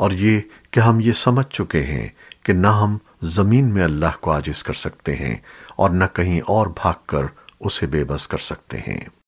اور یہ کہ ہم یہ سمجھ چکے ہیں کہ نہ ہم زمین میں اللہ کو عاجز کر سکتے ہیں اور نہ کہیں اور بھاگ کر اسے بے بس کر سکتے ہیں۔